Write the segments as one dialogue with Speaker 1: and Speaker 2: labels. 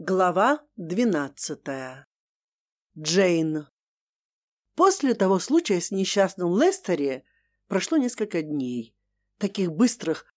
Speaker 1: Глава двенадцатая. Джейн. После того случая с несчастным Лестери прошло несколько дней, таких быстрых,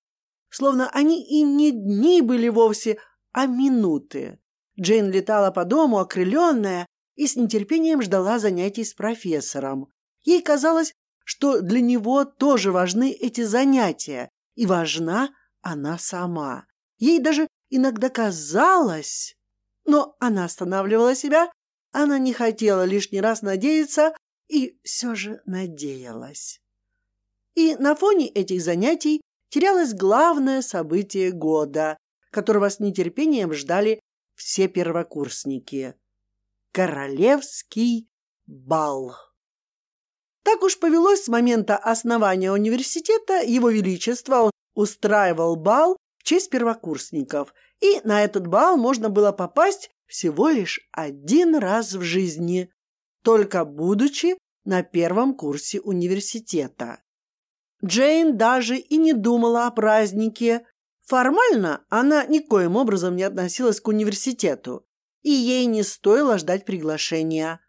Speaker 1: словно они и не дни были вовсе, а минуты. Джейн летала по дому, окрыленная, и с нетерпением ждала занятий с профессором. Ей казалось, что для него тоже важны эти занятия, и важна она сама. Ей даже иногда казалось, но она останавливала себя, она не хотела лишний раз надеяться и все же надеялась. И на фоне этих занятий терялось главное событие года, которого с нетерпением ждали все первокурсники – Королевский бал. Так уж повелось с момента основания университета, его величество устраивал бал в честь первокурсников – и на этот бал можно было попасть всего лишь один раз в жизни, только будучи на первом курсе университета. Джейн даже и не думала о празднике. Формально она никоим образом не относилась к университету, и ей не стоило ждать приглашения.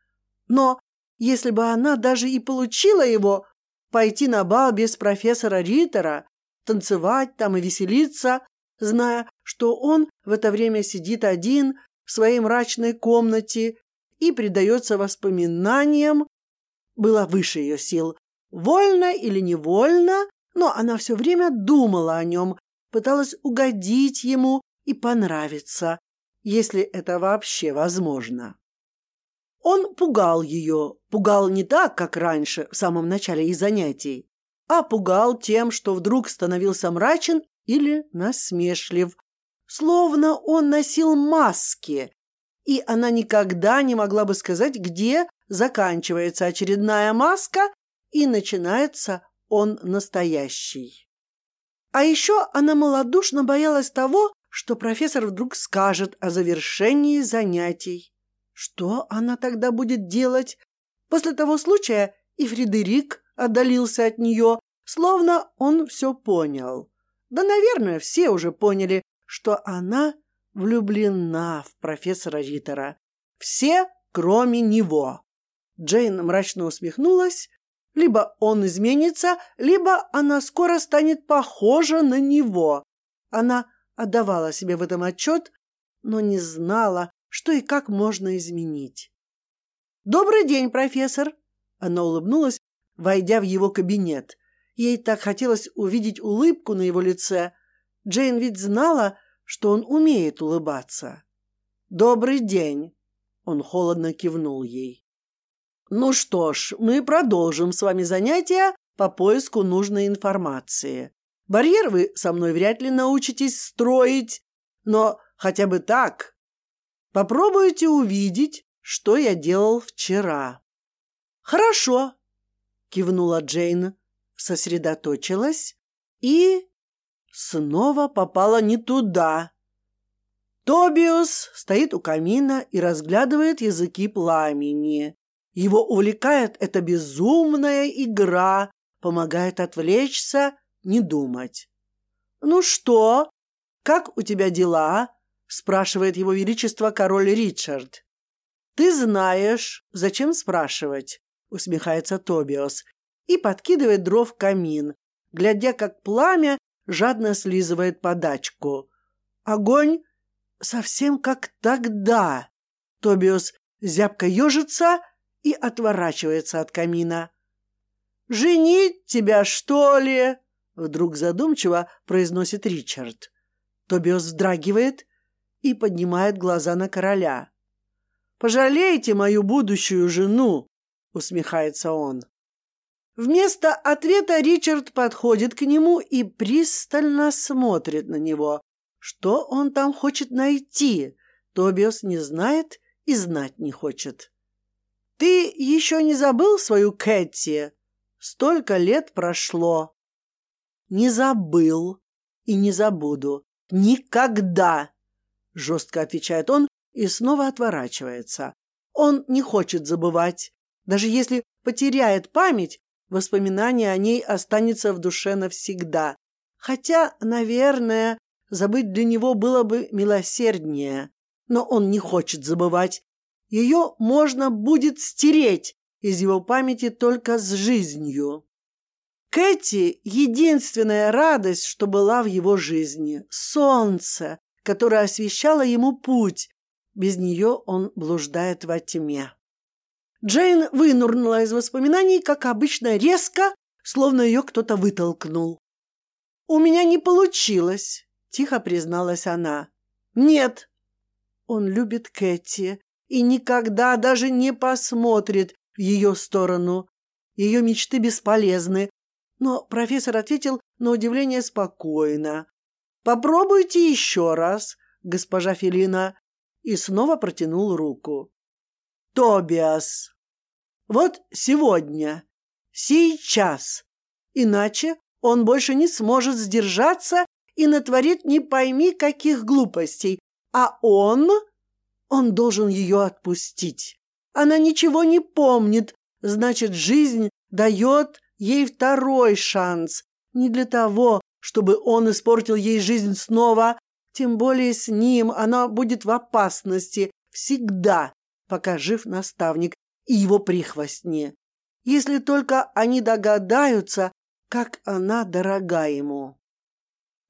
Speaker 1: Но если бы она даже и получила его, пойти на бал без профессора Риттера, танцевать там и веселиться, зная, что он в это время сидит один в своей мрачной комнате и предается воспоминаниям, было выше ее сил. Вольно или невольно, но она все время думала о нем, пыталась угодить ему и понравиться, если это вообще возможно. Он пугал ее, пугал не так, как раньше, в самом начале их занятий, а пугал тем, что вдруг становился мрачен или насмешлив, словно он носил маски, и она никогда не могла бы сказать, где заканчивается очередная маска и начинается он настоящий. А еще она малодушно боялась того, что профессор вдруг скажет о завершении занятий. Что она тогда будет делать? После того случая и Фредерик отдалился от нее, словно он все понял. Да, наверное, все уже поняли, что она влюблена в профессора Риттера. Все, кроме него. Джейн мрачно усмехнулась. Либо он изменится, либо она скоро станет похожа на него. Она отдавала себе в этом отчет, но не знала, что и как можно изменить. «Добрый день, профессор!» Она улыбнулась, войдя в его кабинет. Ей так хотелось увидеть улыбку на его лице. Джейн ведь знала, что он умеет улыбаться. «Добрый день!» Он холодно кивнул ей. «Ну что ж, мы продолжим с вами занятия по поиску нужной информации. Барьер вы со мной вряд ли научитесь строить, но хотя бы так. Попробуйте увидеть, что я делал вчера». «Хорошо», — кивнула Джейн сосредоточилась и снова попала не туда. Тобиус стоит у камина и разглядывает языки пламени. Его увлекает эта безумная игра, помогает отвлечься, не думать. «Ну что? Как у тебя дела?» – спрашивает его величество король Ричард. «Ты знаешь, зачем спрашивать?» – усмехается Тобиос и подкидывает дров в камин, глядя, как пламя жадно слизывает подачку. Огонь совсем как тогда. Тобиус зябко ежится и отворачивается от камина. «Женить тебя, что ли?» Вдруг задумчиво произносит Ричард. Тобиус вздрагивает и поднимает глаза на короля. «Пожалейте мою будущую жену!» усмехается он. Вместо ответа Ричард подходит к нему и пристально смотрит на него. Что он там хочет найти? Тобиос не знает и знать не хочет. «Ты еще не забыл свою Кэти? Столько лет прошло». «Не забыл и не забуду. Никогда!» Жестко отвечает он и снова отворачивается. Он не хочет забывать. Даже если потеряет память, Воспоминание о ней останется в душе навсегда. Хотя, наверное, забыть для него было бы милосерднее. но он не хочет забывать. Ее можно будет стереть из его памяти только с жизнью. Кэти — единственная радость, что была в его жизни. Солнце, которое освещало ему путь. Без нее он блуждает во тьме. Джейн вынурнула из воспоминаний, как обычно, резко, словно ее кто-то вытолкнул. «У меня не получилось», — тихо призналась она. «Нет». Он любит Кэти и никогда даже не посмотрит в ее сторону. Ее мечты бесполезны. Но профессор ответил на удивление спокойно. «Попробуйте еще раз, госпожа Фелина», и снова протянул руку. «Тобиас, вот сегодня, сейчас, иначе он больше не сможет сдержаться и натворит не пойми каких глупостей, а он... Он должен ее отпустить. Она ничего не помнит, значит, жизнь дает ей второй шанс. Не для того, чтобы он испортил ей жизнь снова, тем более с ним она будет в опасности всегда, пока жив наставник и его прихвостни. Если только они догадаются, как она дорога ему.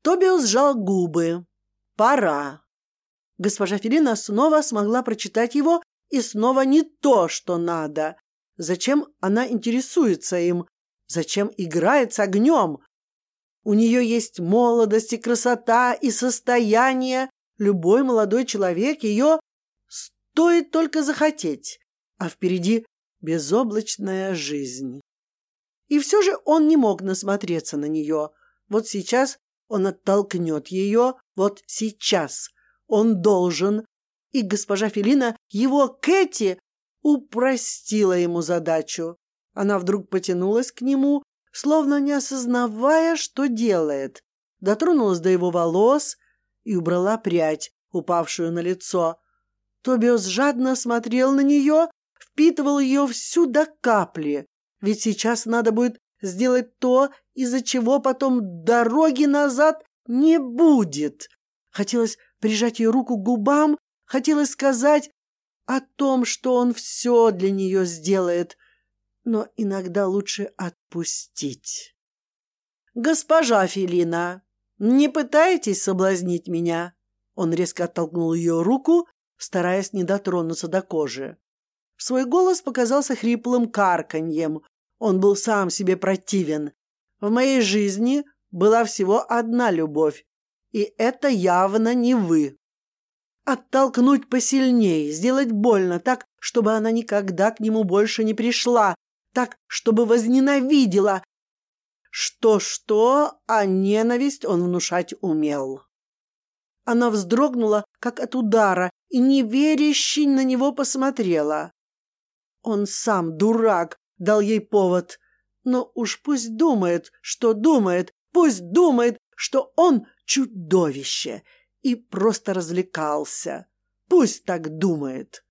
Speaker 1: Тобиус сжал губы. Пора. Госпожа Филина снова смогла прочитать его, и снова не то, что надо. Зачем она интересуется им? Зачем играет с огнем? У нее есть молодость и красота, и состояние. Любой молодой человек ее стоит только захотеть. А впереди безоблачная жизнь. И все же он не мог насмотреться на нее. Вот сейчас он оттолкнет ее, вот сейчас он должен. И госпожа Фелина, его Кэти, упростила ему задачу. Она вдруг потянулась к нему, словно не осознавая, что делает. Дотронулась до его волос и убрала прядь, упавшую на лицо. Тобиос жадно смотрел на нее, впитывал ее всю до капли. Ведь сейчас надо будет сделать то, из-за чего потом дороги назад не будет. Хотелось прижать ее руку к губам, хотелось сказать о том, что он все для нее сделает, но иногда лучше отпустить. «Госпожа Филина, не пытайтесь соблазнить меня!» Он резко оттолкнул ее руку, стараясь не дотронуться до кожи. Свой голос показался хриплым карканьем, он был сам себе противен. В моей жизни была всего одна любовь, и это явно не вы. Оттолкнуть посильнее, сделать больно, так, чтобы она никогда к нему больше не пришла, так, чтобы возненавидела. Что-что, а ненависть он внушать умел. Она вздрогнула, как от удара, и неверяще на него посмотрела. Он сам дурак, дал ей повод. Но уж пусть думает, что думает, пусть думает, что он чудовище и просто развлекался. Пусть так думает.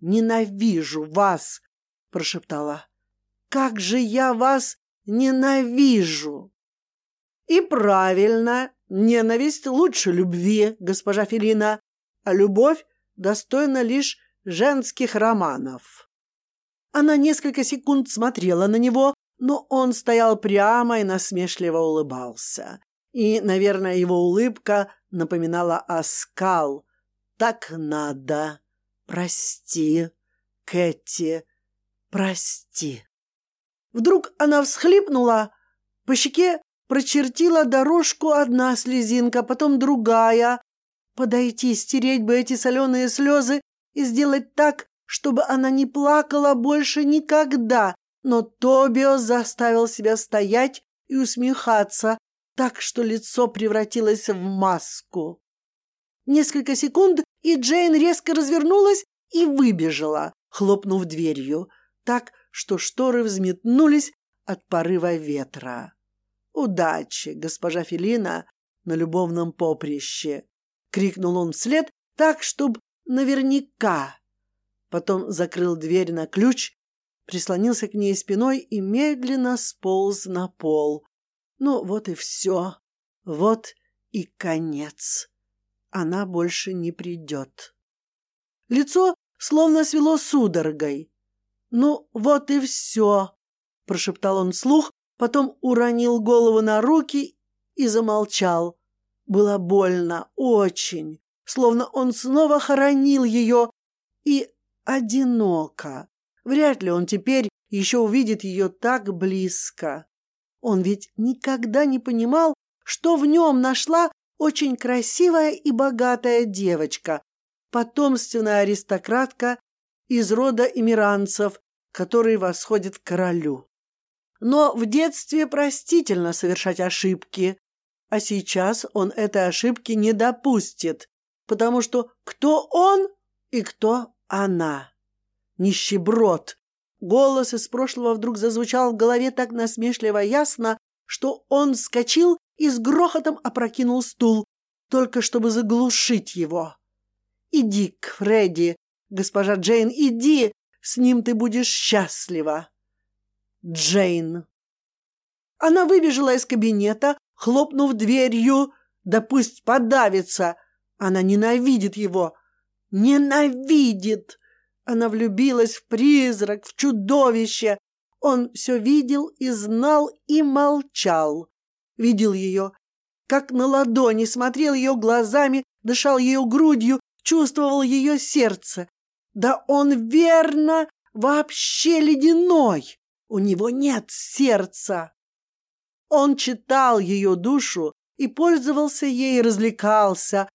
Speaker 1: «Ненавижу вас!» — прошептала. «Как же я вас ненавижу!» «И правильно, ненависть лучше любви, госпожа Филина, а любовь достойна лишь женских романов». Она несколько секунд смотрела на него, но он стоял прямо и насмешливо улыбался. И, наверное, его улыбка напоминала оскал. «Так надо. Прости, Кэти, прости». Вдруг она всхлипнула, по щеке прочертила дорожку одна слезинка, потом другая. Подойти, стереть бы эти соленые слезы и сделать так, чтобы она не плакала больше никогда, но Тобио заставил себя стоять и усмехаться, так что лицо превратилось в маску. Несколько секунд, и Джейн резко развернулась и выбежала, хлопнув дверью, так, что шторы взметнулись от порыва ветра. «Удачи, госпожа Фелина, на любовном поприще!» — крикнул он вслед так, чтобы наверняка потом закрыл дверь на ключ, прислонился к ней спиной и медленно сполз на пол. Ну, вот и все. Вот и конец. Она больше не придет. Лицо словно свело судорогой. «Ну, вот и все», — прошептал он вслух, потом уронил голову на руки и замолчал. Было больно, очень, словно он снова хоронил ее и одиноко. Вряд ли он теперь еще увидит ее так близко. Он ведь никогда не понимал, что в нем нашла очень красивая и богатая девочка, потомственная аристократка из рода эмиранцев, который восходит к королю. Но в детстве простительно совершать ошибки, а сейчас он этой ошибки не допустит, потому что кто он и кто она. Нищеброд. Голос из прошлого вдруг зазвучал в голове так насмешливо ясно, что он вскочил и с грохотом опрокинул стул, только чтобы заглушить его. «Иди к Фредди, госпожа Джейн, иди, с ним ты будешь счастлива». Джейн. Она выбежала из кабинета, хлопнув дверью. Да пусть подавится. Она ненавидит его. Ненавидит. Она влюбилась в призрак, в чудовище. Он все видел и знал и молчал. Видел ее, как на ладони, смотрел ее глазами, дышал ее грудью, чувствовал ее сердце. Да он верно вообще ледяной. У него нет сердца. Он читал ее душу и пользовался ей, развлекался,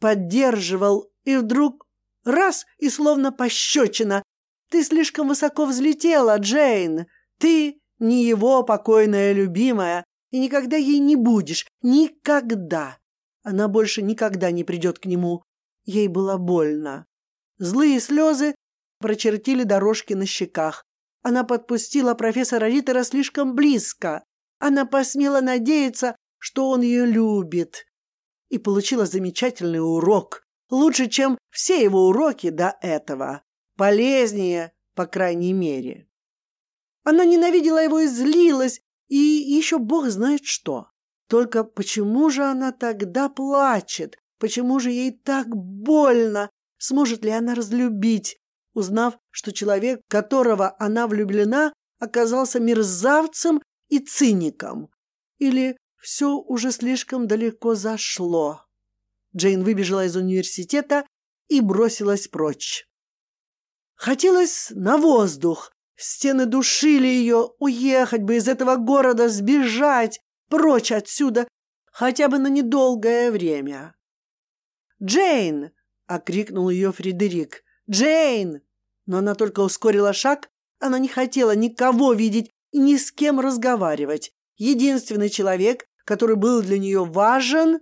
Speaker 1: поддерживал, и вдруг раз и словно пощечина. Ты слишком высоко взлетела, Джейн. Ты не его покойная любимая, и никогда ей не будешь. Никогда. Она больше никогда не придет к нему. Ей было больно. Злые слезы прочертили дорожки на щеках. Она подпустила профессора Риттера слишком близко. Она посмела надеяться, что он ее любит. И получила замечательный урок. Лучше, чем все его уроки до этого. Полезнее, по крайней мере. Она ненавидела его и злилась, и еще бог знает что. Только почему же она тогда плачет? Почему же ей так больно? Сможет ли она разлюбить, узнав, что человек, которого она влюблена, оказался мерзавцем и циником. Или все уже слишком далеко зашло. Джейн выбежала из университета и бросилась прочь. Хотелось на воздух. Стены душили ее, уехать бы из этого города, сбежать, прочь отсюда, хотя бы на недолгое время. «Джейн!» — окрикнул ее Фредерик. «Джейн!» Но она только ускорила шаг, она не хотела никого видеть и ни с кем разговаривать. Единственный человек, который был для нее важен,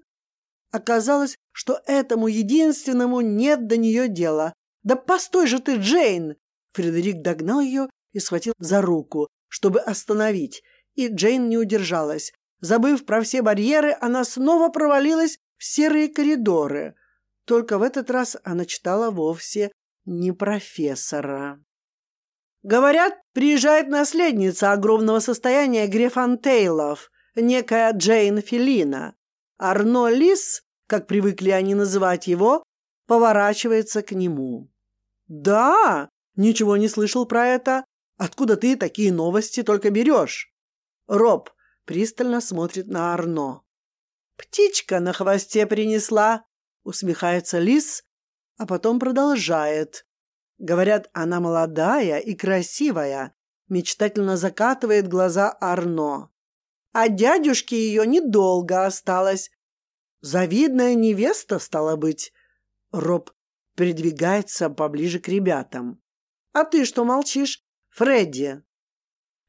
Speaker 1: оказалось, что этому единственному нет до нее дела. «Да постой же ты, Джейн!» Фредерик догнал ее и схватил за руку, чтобы остановить, и Джейн не удержалась. Забыв про все барьеры, она снова провалилась в серые коридоры. Только в этот раз она читала вовсе не профессора. Говорят, приезжает наследница огромного состояния Грефантейлов, некая Джейн Филина. Арно Лис, как привыкли они называть его, поворачивается к нему. «Да, ничего не слышал про это. Откуда ты такие новости только берешь?» Роб пристально смотрит на Арно. «Птичка на хвосте принесла», — усмехается Лис, а потом продолжает. Говорят, она молодая и красивая, мечтательно закатывает глаза Арно. А дядюшке ее недолго осталось. Завидная невеста, стала быть. Роб придвигается поближе к ребятам. А ты что молчишь, Фредди?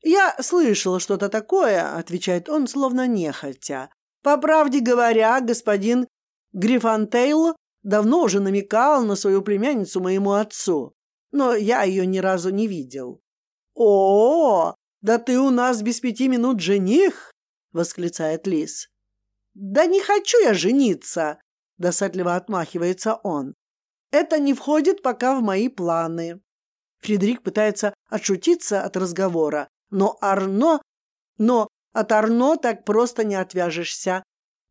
Speaker 1: Я слышал что-то такое, отвечает он, словно нехотя. По правде говоря, господин Грифантейл давно уже намекал на свою племянницу моему отцу но я ее ни разу не видел. О, да ты у нас без пяти минут жених, восклицает Лис. Да не хочу я жениться, досадливо отмахивается он. Это не входит пока в мои планы. Фредерик пытается отшутиться от разговора, но Арно, но от Арно так просто не отвяжешься.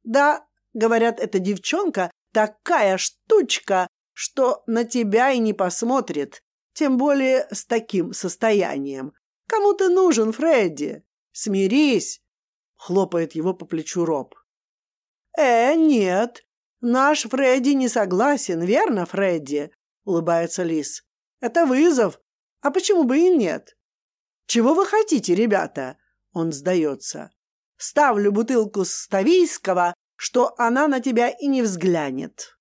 Speaker 1: Да, говорят, эта девчонка такая штучка, что на тебя и не посмотрит, тем более с таким состоянием. Кому ты нужен, Фредди? Смирись!» Хлопает его по плечу Роб. «Э, нет, наш Фредди не согласен, верно, Фредди?» Улыбается Лис. «Это вызов. А почему бы и нет?» «Чего вы хотите, ребята?» Он сдается. «Ставлю бутылку Ставийского, что она на тебя и не взглянет.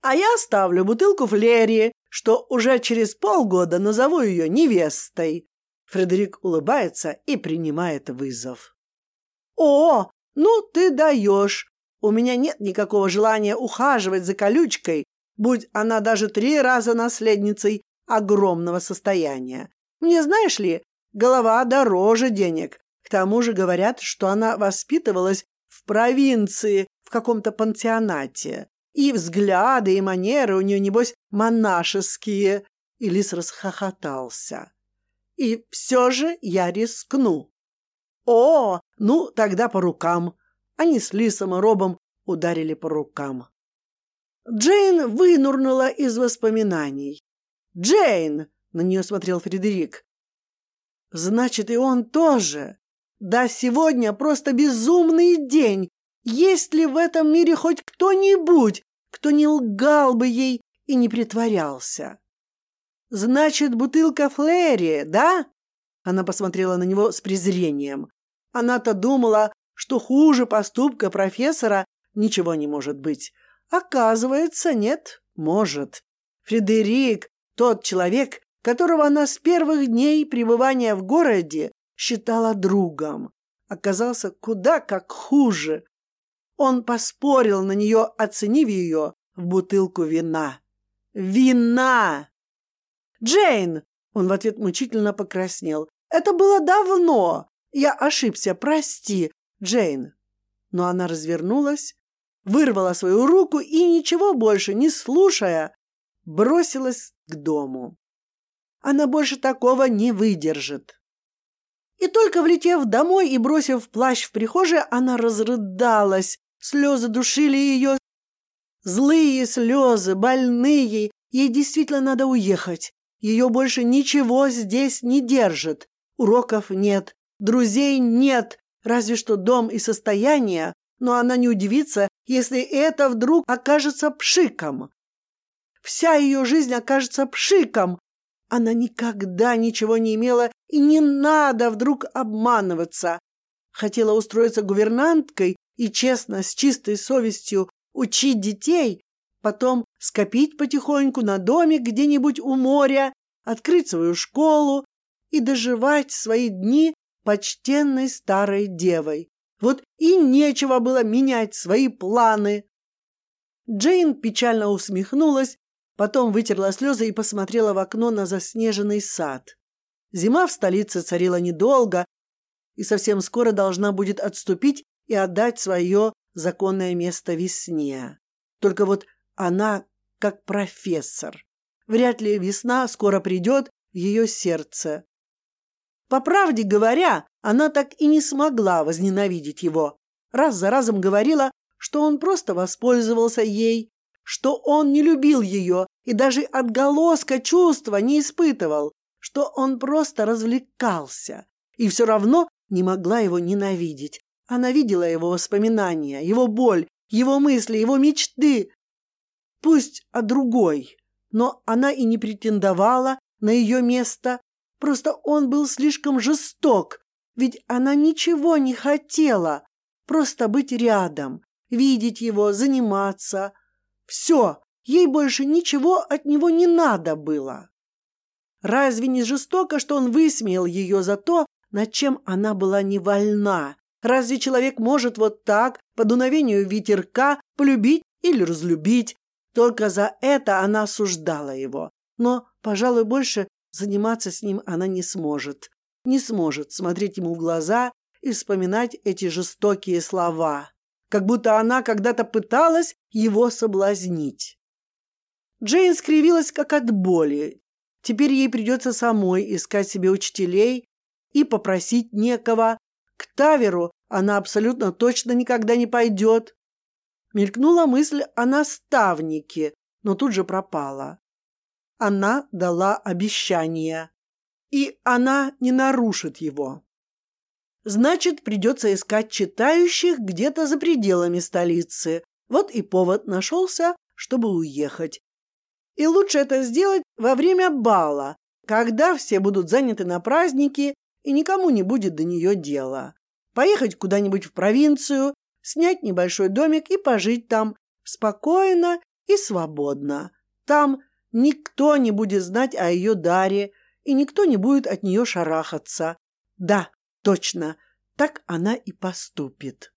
Speaker 1: А я ставлю бутылку Флери, что уже через полгода назову ее невестой. Фредерик улыбается и принимает вызов. О, ну ты даешь. У меня нет никакого желания ухаживать за колючкой, будь она даже три раза наследницей огромного состояния. Мне, знаешь ли, голова дороже денег. К тому же говорят, что она воспитывалась в провинции, в каком-то пансионате. И взгляды, и манеры у нее, небось, монашеские. И Лис расхохотался. И все же я рискну. О, ну, тогда по рукам. Они с Лисом и Робом ударили по рукам. Джейн вынурнула из воспоминаний. «Джейн!» — на нее смотрел Фредерик. «Значит, и он тоже. Да сегодня просто безумный день. Есть ли в этом мире хоть кто-нибудь, кто не лгал бы ей и не притворялся? Значит, бутылка Флери, да? Она посмотрела на него с презрением. Она-то думала, что хуже поступка профессора ничего не может быть. Оказывается, нет, может. Фредерик, тот человек, которого она с первых дней пребывания в городе считала другом, оказался куда как хуже. Он поспорил на нее, оценив ее в бутылку вина. Вина! Джейн! Он в ответ мучительно покраснел. Это было давно. Я ошибся, прости, Джейн. Но она развернулась, вырвала свою руку и, ничего больше не слушая, бросилась к дому. Она больше такого не выдержит. И только влетев домой и бросив плащ в прихожей, она разрыдалась. Слезы душили ее. Злые слезы, больные. Ей действительно надо уехать. Ее больше ничего здесь не держит. Уроков нет, друзей нет, разве что дом и состояние, но она не удивится, если это вдруг окажется пшиком. Вся ее жизнь окажется пшиком, она никогда ничего не имела, и не надо вдруг обманываться. Хотела устроиться гувернанткой и честно, с чистой совестью учить детей, потом скопить потихоньку на домик где-нибудь у моря, открыть свою школу и доживать свои дни почтенной старой девой. Вот и нечего было менять свои планы. Джейн печально усмехнулась Потом вытерла слезы и посмотрела в окно на заснеженный сад. Зима в столице царила недолго и совсем скоро должна будет отступить и отдать свое законное место весне. Только вот она как профессор. Вряд ли весна скоро придет в ее сердце. По правде говоря, она так и не смогла возненавидеть его. Раз за разом говорила, что он просто воспользовался ей, что он не любил ее и даже отголоска чувства не испытывал, что он просто развлекался, и все равно не могла его ненавидеть. Она видела его воспоминания, его боль, его мысли, его мечты. Пусть о другой, но она и не претендовала на ее место. Просто он был слишком жесток, ведь она ничего не хотела, просто быть рядом, видеть его, заниматься, все, ей больше ничего от него не надо было. Разве не жестоко, что он высмеял ее за то, над чем она была не вольна? Разве человек может вот так, по дуновению ветерка, полюбить или разлюбить? Только за это она осуждала его. Но, пожалуй, больше заниматься с ним она не сможет. Не сможет смотреть ему в глаза и вспоминать эти жестокие слова как будто она когда-то пыталась его соблазнить. Джейн скривилась как от боли. Теперь ей придется самой искать себе учителей и попросить некого. К Таверу она абсолютно точно никогда не пойдет. Мелькнула мысль о наставнике, но тут же пропала. Она дала обещание, и она не нарушит его. Значит, придется искать читающих где-то за пределами столицы. Вот и повод нашелся, чтобы уехать. И лучше это сделать во время бала, когда все будут заняты на празднике и никому не будет до нее дела. Поехать куда-нибудь в провинцию, снять небольшой домик и пожить там спокойно и свободно. Там никто не будет знать о ее даре, и никто не будет от нее шарахаться. Да, точно, так она и поступит.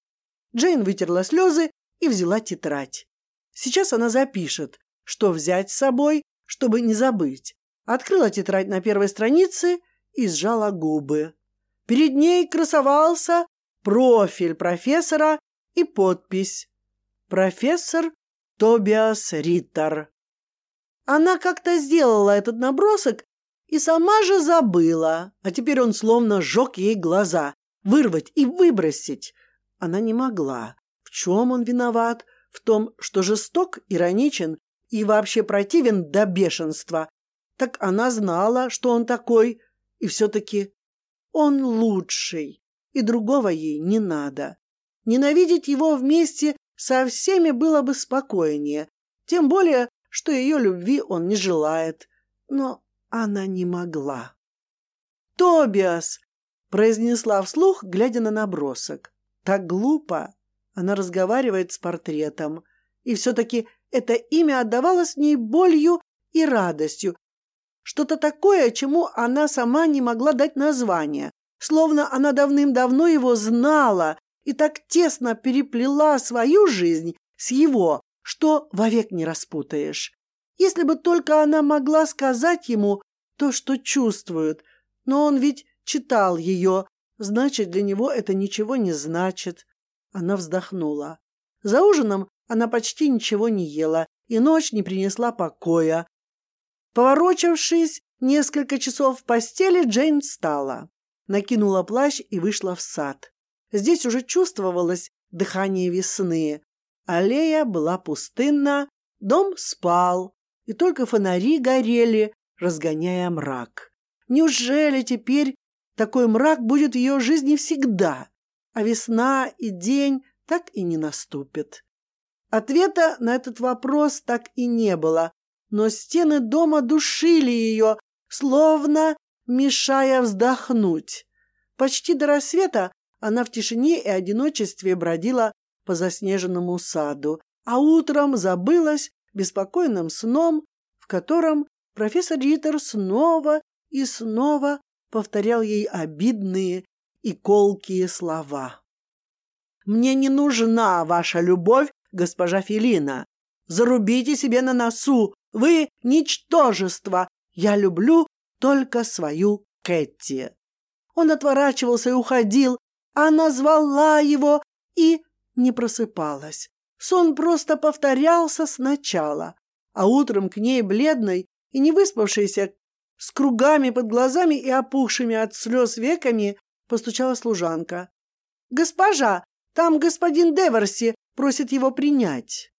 Speaker 1: Джейн вытерла слезы и взяла тетрадь. Сейчас она запишет, что взять с собой, чтобы не забыть. Открыла тетрадь на первой странице и сжала губы. Перед ней красовался профиль профессора и подпись «Профессор Тобиас Риттер». Она как-то сделала этот набросок и сама же забыла, а теперь он словно сжег ей глаза. Вырвать и выбросить она не могла. В чем он виноват? В том, что жесток, ироничен и вообще противен до бешенства. Так она знала, что он такой, и все-таки он лучший, и другого ей не надо. Ненавидеть его вместе со всеми было бы спокойнее, тем более, что ее любви он не желает. Но она не могла. «Тобиас!» — произнесла вслух, глядя на набросок. «Так глупо!» Она разговаривает с портретом. И все-таки это имя отдавалось в ней болью и радостью. Что-то такое, чему она сама не могла дать название. Словно она давным-давно его знала и так тесно переплела свою жизнь с его, что вовек не распутаешь. Если бы только она могла сказать ему то, что чувствует, но он ведь читал ее, значит, для него это ничего не значит. Она вздохнула. За ужином она почти ничего не ела, и ночь не принесла покоя. Поворочившись несколько часов в постели, Джейн встала, накинула плащ и вышла в сад. Здесь уже чувствовалось дыхание весны. Аллея была пустынна, дом спал, и только фонари горели, разгоняя мрак. Неужели теперь такой мрак будет в ее жизни всегда, а весна и день так и не наступят? Ответа на этот вопрос так и не было, но стены дома душили ее, словно мешая вздохнуть. Почти до рассвета она в тишине и одиночестве бродила по заснеженному саду, а утром забылась беспокойным сном, в котором профессор Риттер снова и снова повторял ей обидные и колкие слова. «Мне не нужна ваша любовь, госпожа Филина. Зарубите себе на носу, вы — ничтожество. Я люблю только свою Кэти». Он отворачивался и уходил, а она звала его и не просыпалась. Сон просто повторялся сначала, а утром к ней, бледной и не выспавшейся, с кругами под глазами и опухшими от слез веками, постучала служанка. «Госпожа, там господин Деверси просит его принять».